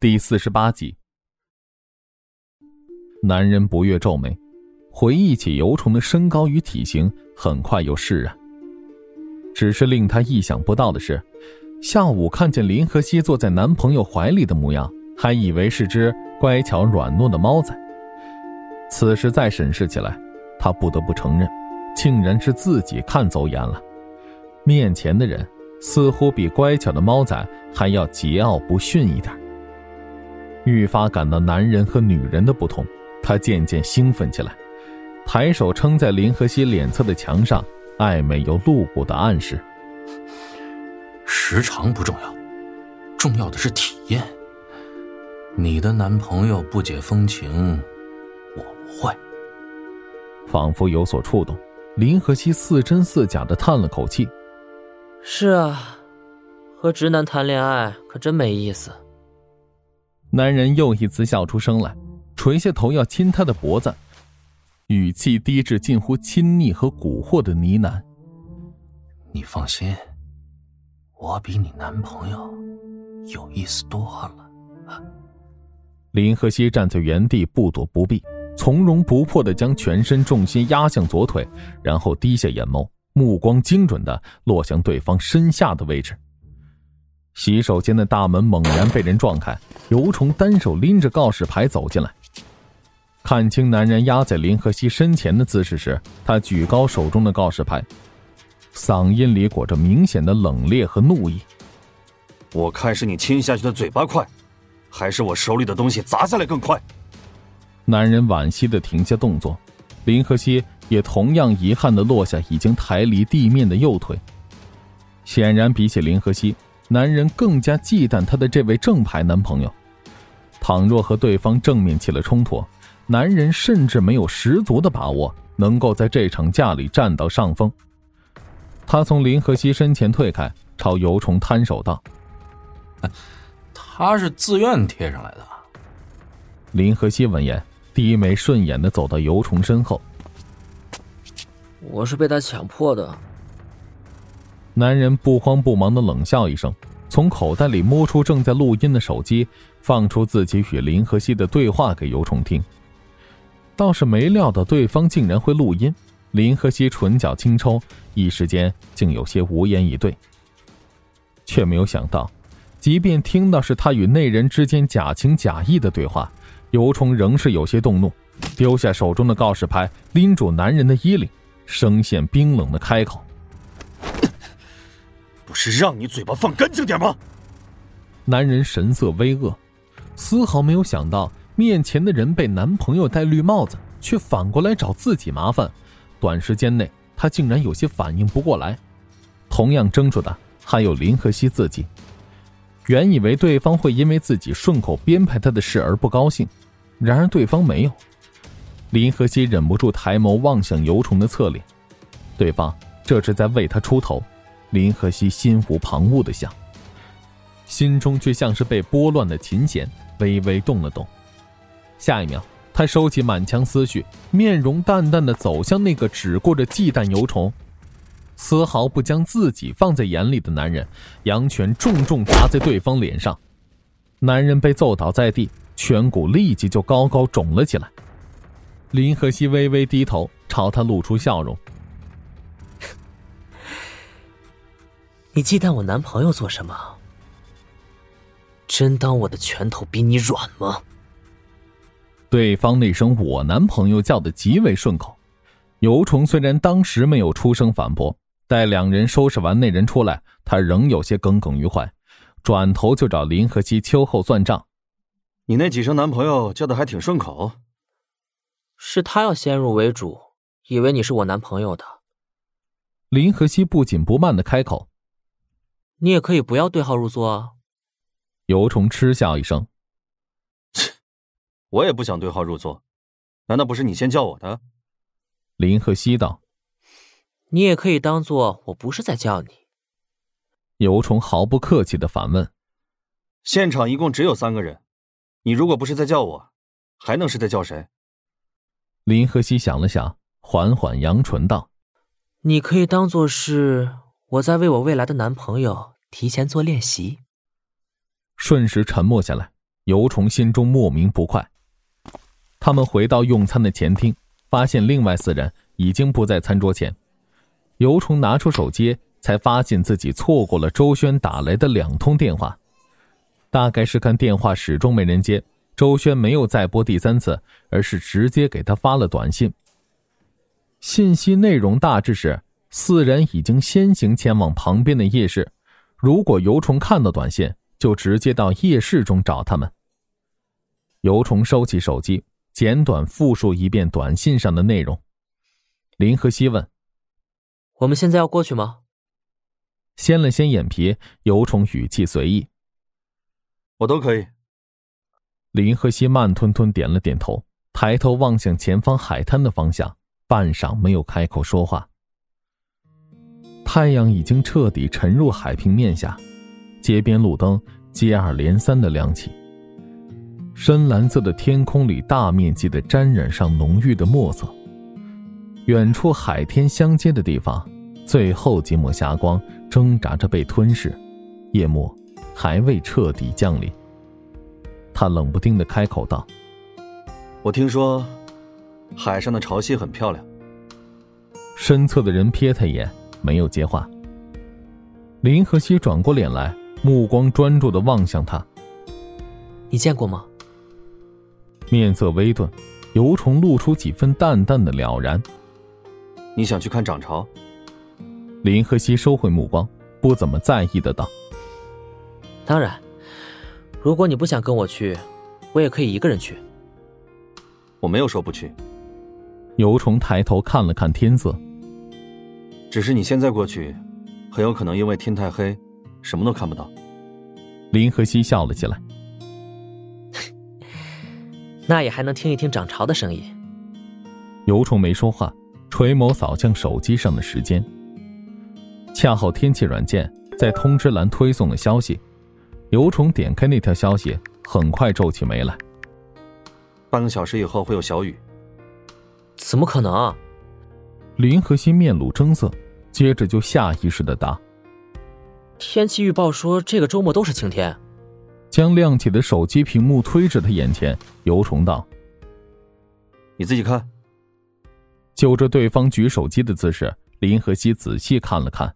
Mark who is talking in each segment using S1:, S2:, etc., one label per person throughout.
S1: 第四十八集。男人不悦皱眉，回忆起尤虫的身高与体型，很快又释然。只是令他意想不到的是，下午看见林和熙坐在男朋友怀里的模样，还以为是只乖巧软糯的猫仔。此时再审视起来，他不得不承认，竟然是自己看走眼了。面前的人似乎比乖巧的猫仔还要桀骜不驯一点。愈发感到男人和女人的不同，他渐渐兴奋起来，抬手撑在林和熙脸侧的墙上。暧昧又露骨的暗示。
S2: 时长不重要，重要的是体验。你的男朋友不解风情，我不会。
S1: 仿佛有所触动，林和熙似真似假的叹了口气：“
S3: 是啊，和直男谈恋爱可真没意思。”
S1: 男人又一次笑出声来，垂下头要亲她的脖子。语气低至近乎亲昵和蛊惑的呢喃：“
S2: 你放心，我比你男朋友有意思多了。”
S1: 林和熙站在原地不躲不避，从容不迫的将全身重心压向左腿，然后低下眼眸，目光精准的落向对方身下的位置。洗手间的大门猛然被人撞开，尤虫单手拎着告示牌走进来。看清男人压在林和熙身前的姿势时，他举高手中的告示牌，嗓音里裹着明显的冷冽和怒意：“
S4: 我看是你亲下去的嘴巴快，还是我手里的东西砸下来更快？”
S1: 男人惋惜的停下动作，林和熙也同样遗憾的落下已经抬离地面的右腿。显然，比起林和熙，男人更加忌惮他的这位正牌男朋友。倘若和对方正面起了冲突，男人甚至没有十足的把握能够在这场架里占到上风。他从林和熙身前退开，朝尤虫摊手道：“
S2: 他是自愿贴上来的。”
S1: 林和熙闻言，低眉顺眼的走到尤虫身后：“
S3: 我是被他强迫的。”
S1: 男人不慌不忙的冷笑一声，从口袋里摸出正在录音的手机，放出自己与林和熙的对话给尤虫听。倒是没料到对方竟然会录音，林和熙唇角轻抽，一时间竟有些无言以对。却没有想到，即便听到是他与那人之间假情假意的对话，尤虫仍是有些动怒，丢下手中的告示牌，拎住男人的衣领，声线冰冷的开口：“
S4: 不是让你嘴巴放干净点吗？”
S1: 男人神色微恶，丝毫没有想到。面前的人被男朋友戴绿帽子，却反过来找自己麻烦。短时间内，他竟然有些反应不过来。同样怔住的还有林和熙自己。原以为对方会因为自己顺口编排他的事而不高兴，然而对方没有。林和熙忍不住抬眸望向尤虫的侧脸，对方这是在为他出头。林和熙心无旁骛的想，心中却像是被拨乱的琴弦，微微动了动。下一秒，他收起满腔思绪，面容淡淡的走向那个只顾着忌惮尤虫，丝毫不将自己放在眼里的男人，扬拳重重砸在对方脸上。男人被揍倒在地，颧骨立即就高高肿了起来。林和熙微微低头，朝他露出笑容：“
S3: 你忌惮我男朋友做什么？真当我的拳头比你软吗？”
S1: 对方那声“我男朋友”叫的极为顺口，尤虫虽然当时没有出声反驳，待两人收拾完那人出来，他仍有些耿耿于怀，转头就找林和熙秋后算账：“
S4: 你那几声男朋友叫的还挺顺口。”
S3: 是他要先入为主，以为你是我男朋友的。
S1: 林和熙不紧不慢的开口：“
S3: 你也可以不要对号入座啊。”
S1: 尤虫嗤笑一声。
S4: 切我也不想对号入座，难道不是你先叫我的？
S1: 林和熙道：“
S3: 你也可以当做我不是在叫你。”
S1: 尤虫毫不客气的反问：“
S4: 现场一共只有三个人，你如果不是在叫我，还能是在叫谁？”
S1: 林和熙想了想，缓缓扬唇道：“
S3: 你可以当做是我在为我未来的男朋友提前做练习。”
S1: 瞬时沉默下来。尤虫心中莫名不快。他们回到用餐的前厅，发现另外四人已经不在餐桌前。尤虫拿出手机，才发现自己错过了周轩打来的两通电话。大概是看电话始终没人接，周轩没有再拨第三次，而是直接给他发了短信。信息内容大致是：四人已经先行前往旁边的夜市，如果尤虫看到短信，就直接到夜市中找他们。尤虫收起手机。简短复述一遍短信上的内容。林和熙问：“
S3: 我们现在要过去吗？”
S1: 掀了掀眼皮，尤虫语气随意：“
S4: 我都可以。”
S1: 林和熙慢吞吞点了点头，抬头望向前方海滩的方向，半晌没有开口说话。太阳已经彻底沉入海平面下，街边路灯接二连三的亮起。深蓝色的天空里，大面积的沾染上浓郁的墨色。远处海天相接的地方，最后几抹霞光挣扎着被吞噬，夜幕还未彻底降临。他冷不丁的开口道：“
S4: 我听说，海上的潮汐很漂亮。”
S1: 身侧的人瞥他一眼，没有接话。林和熙转过脸来，目光专注的望向他：“
S3: 你见过吗？”
S1: 面色微顿，尤虫露出几分淡淡的了然。
S4: 你想去看涨潮？
S1: 林和熙收回目光，不怎么在意的道：“
S3: 当然，如果你不想跟我去，我也可以一个人去。”
S4: 我没有说不去。
S1: 尤虫抬头看了看天色，
S4: 只是你现在过去，很有可能因为天太黑，什么都看不到。
S1: 林和熙笑了起来。
S3: 那也还能听一听涨潮的声音。
S1: 尤虫没说话，垂眸扫向手机上的时间。恰好天气软件在通知栏推送了消息，尤虫点开那条消息，很快皱起眉来。
S4: 半个小时以后会有小雨。
S3: 怎么可能？
S1: 林和熙面露狰色，接着就下意识的答：“
S3: 天气预报说这个周末都是晴天。”
S1: 将亮起的手机屏幕推至他眼前，尤虫道：“
S4: 你自己看。”
S1: 就着对方举手机的姿势，林和熙仔细看了看，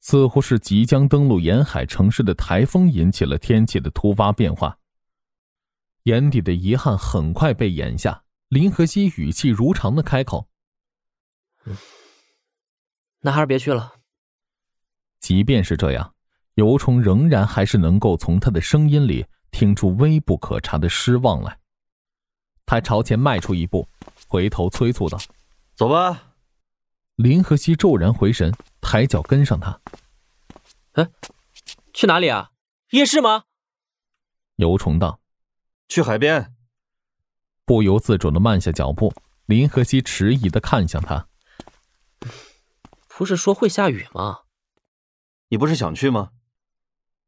S1: 似乎是即将登陆沿海城市的台风引起了天气的突发变化。眼底的遗憾很快被掩下，林和熙语气如常的开口：“
S3: 那还是别去了。”
S1: 即便是这样。尤虫仍然还是能够从他的声音里听出微不可察的失望来。他朝前迈出一步，回头催促道：“
S4: 走吧。”
S1: 林和熙骤然回神，抬脚跟上他。
S3: “哎，去哪里啊？夜市吗？”
S1: 尤虫道：“
S4: 去海边。”
S1: 不由自主的慢下脚步。林和熙迟疑的看向他：“
S3: 不是说会下雨吗？
S4: 你不是想去吗？”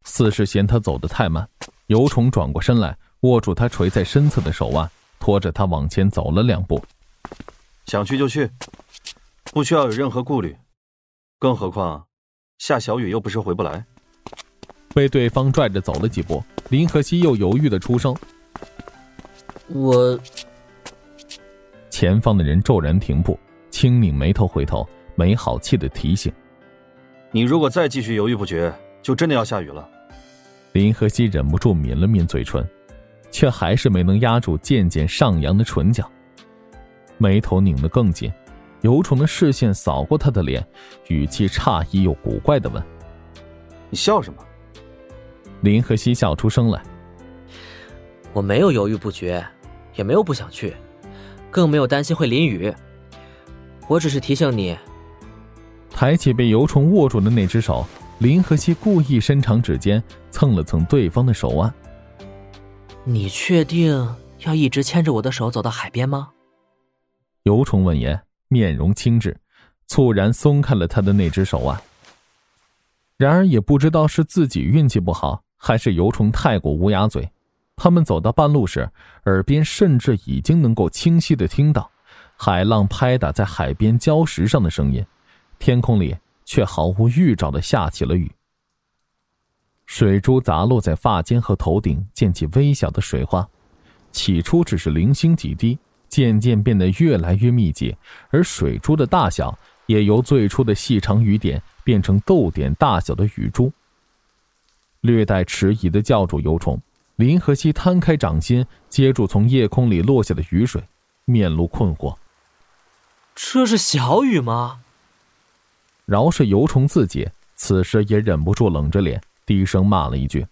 S1: 似是嫌他走得太慢，尤虫转过身来，握住他垂在身侧的手腕，拖着他往前走了两步。
S4: 想去就去，不需要有任何顾虑。更何况，下小雨又不是回不来。
S1: 被对方拽着走了几步，林和熙又犹豫的出声：“
S3: 我……”
S1: 前方的人骤然停步，轻拧眉头，回头，没好气的提醒：“
S4: 你如果再继续犹豫不决。”就真的要下雨了，
S1: 林和熙忍不住抿了抿嘴唇，却还是没能压住渐渐上扬的唇角，眉头拧得更紧，尤虫的视线扫过他的脸，语气诧异又古怪的问：“
S4: 你笑什么？”
S1: 林和熙笑出声来：“
S3: 我没有犹豫不决，也没有不想去，更没有担心会淋雨，我只是提醒你。”
S1: 抬起被油虫握住的那只手。林和熙故意伸长指尖蹭了蹭对方的手腕。
S3: 你确定要一直牵着我的手走到海边吗？
S1: 油虫闻言，面容轻滞，猝然松开了他的那只手腕。然而也不知道是自己运气不好，还是油虫太过乌鸦嘴，他们走到半路时，耳边甚至已经能够清晰的听到海浪拍打在海边礁石上的声音，天空里。却毫无预兆的下起了雨。水珠砸落在发间和头顶，溅起微小的水花。起初只是零星几滴，渐渐变得越来越密集，而水珠的大小也由最初的细长雨点变成豆点大小的雨珠。略带迟疑的叫住游虫，林和熙摊开掌心接住从夜空里落下的雨水，面露困惑：“
S3: 这是小雨吗？”
S1: 饶是尤虫自己，此时也忍不住冷着脸低声骂了一句。